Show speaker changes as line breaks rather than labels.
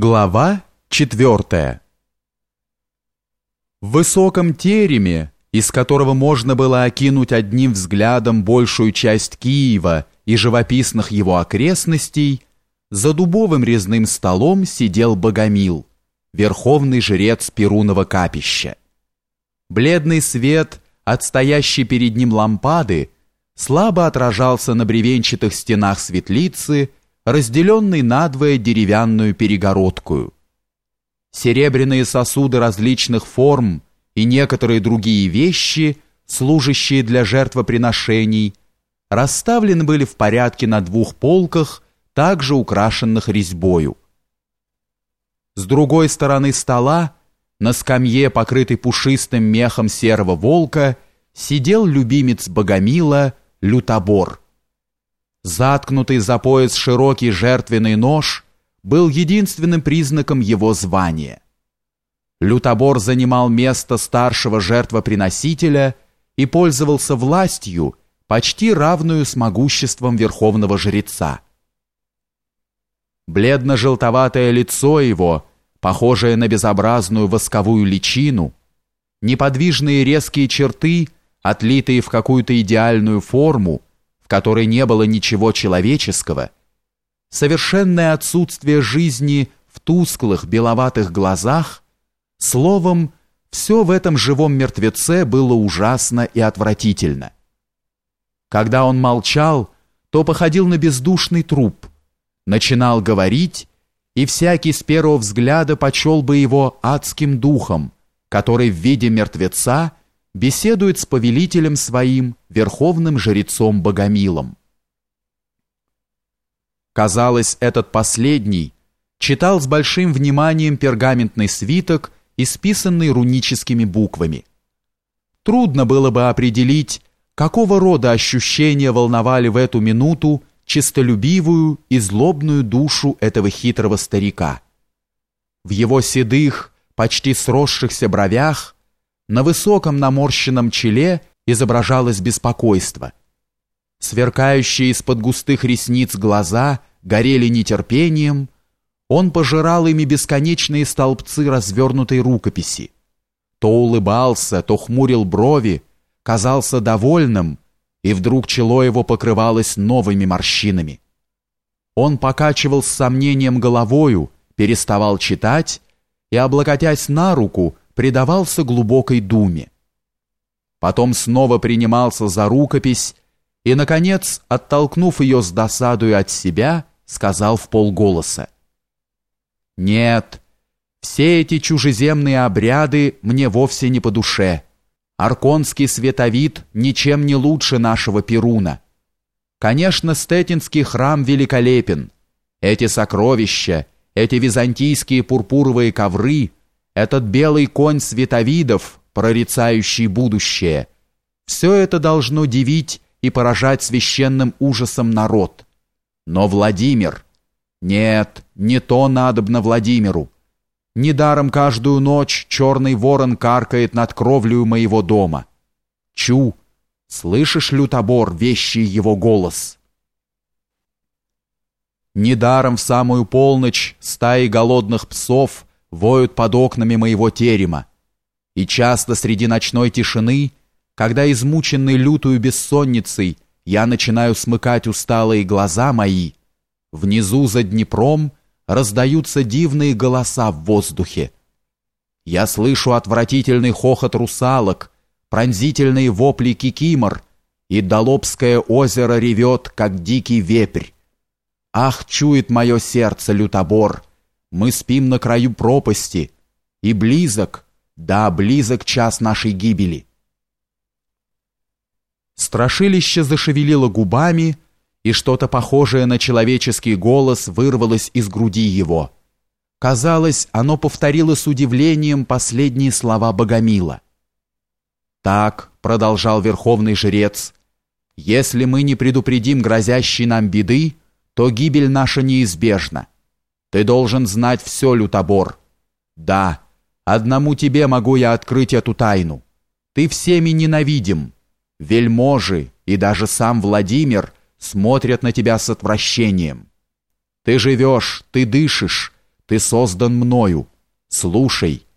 Глава четвертая В высоком тереме, из которого можно было окинуть одним взглядом большую часть Киева и живописных его окрестностей, за дубовым резным столом сидел Богомил, верховный жрец Перунова капища. Бледный свет, отстоящий перед ним лампады, слабо отражался на бревенчатых стенах светлицы, разделенный надвое деревянную перегородку. Серебряные сосуды различных форм и некоторые другие вещи, служащие для жертвоприношений, расставлены были в порядке на двух полках, также украшенных резьбою. С другой стороны стола, на скамье, покрытой пушистым мехом серого волка, сидел любимец Богомила Лютобор – Заткнутый за пояс широкий жертвенный нож был единственным признаком его звания. Лютобор занимал место старшего жертвоприносителя и пользовался властью, почти равную с могуществом верховного жреца. Бледно-желтоватое лицо его, похожее на безобразную восковую личину, неподвижные резкие черты, отлитые в какую-то идеальную форму, которой не было ничего человеческого, совершенное отсутствие жизни в тусклых беловатых глазах, словом, все в этом живом мертвеце было ужасно и отвратительно. Когда он молчал, то походил на бездушный труп, начинал говорить, и всякий с первого взгляда почел бы его адским духом, который в виде мертвеца беседует с повелителем своим, верховным жрецом Богомилом. Казалось, этот последний читал с большим вниманием пергаментный свиток, исписанный руническими буквами. Трудно было бы определить, какого рода ощущения волновали в эту минуту чистолюбивую и злобную душу этого хитрого старика. В его седых, почти сросшихся бровях на высоком наморщенном челе изображалось беспокойство. Сверкающие из-под густых ресниц глаза горели нетерпением, он пожирал ими бесконечные столбцы развернутой рукописи. То улыбался, то хмурил брови, казался довольным, и вдруг чело его покрывалось новыми морщинами. Он покачивал с сомнением головою, переставал читать и, облокотясь на руку, предавался глубокой думе. Потом снова принимался за рукопись и, наконец, оттолкнув ее с досадою от себя, сказал в полголоса. «Нет, все эти чужеземные обряды мне вовсе не по душе. Арконский световид ничем не лучше нашего Перуна. Конечно, Стетинский храм великолепен. Эти сокровища, эти византийские пурпуровые ковры — этот белый конь световидов, прорицающий будущее, все это должно дивить и поражать священным ужасом народ. Но Владимир... Нет, не то надобно Владимиру. Недаром каждую ночь черный ворон каркает над кровлею моего дома. Чу, слышишь, лютобор, вещий его голос? Недаром в самую полночь стаи голодных псов воют под окнами моего терема, и часто среди ночной тишины, когда измученный лютую бессонницей я начинаю смыкать усталые глаза мои, внизу за Днепром раздаются дивные голоса в воздухе. Я слышу отвратительный хохот русалок, пронзительные вопли кикимор, и Долобское озеро ревет, как дикий вепрь. Ах, чует мое сердце лютобор, мы спим на краю пропасти, и близок, да, близок час нашей гибели. Страшилище зашевелило губами, и что-то похожее на человеческий голос вырвалось из груди его. Казалось, оно повторило с удивлением последние слова Богомила. «Так», — продолжал верховный жрец, — «если мы не предупредим грозящей нам беды, то гибель наша неизбежна. Ты должен знать все, Лютобор. Да, одному тебе могу я открыть эту тайну. Ты всеми ненавидим. Вельможи и даже сам Владимир смотрят на тебя с отвращением. Ты живешь, ты дышишь, ты создан мною. Слушай».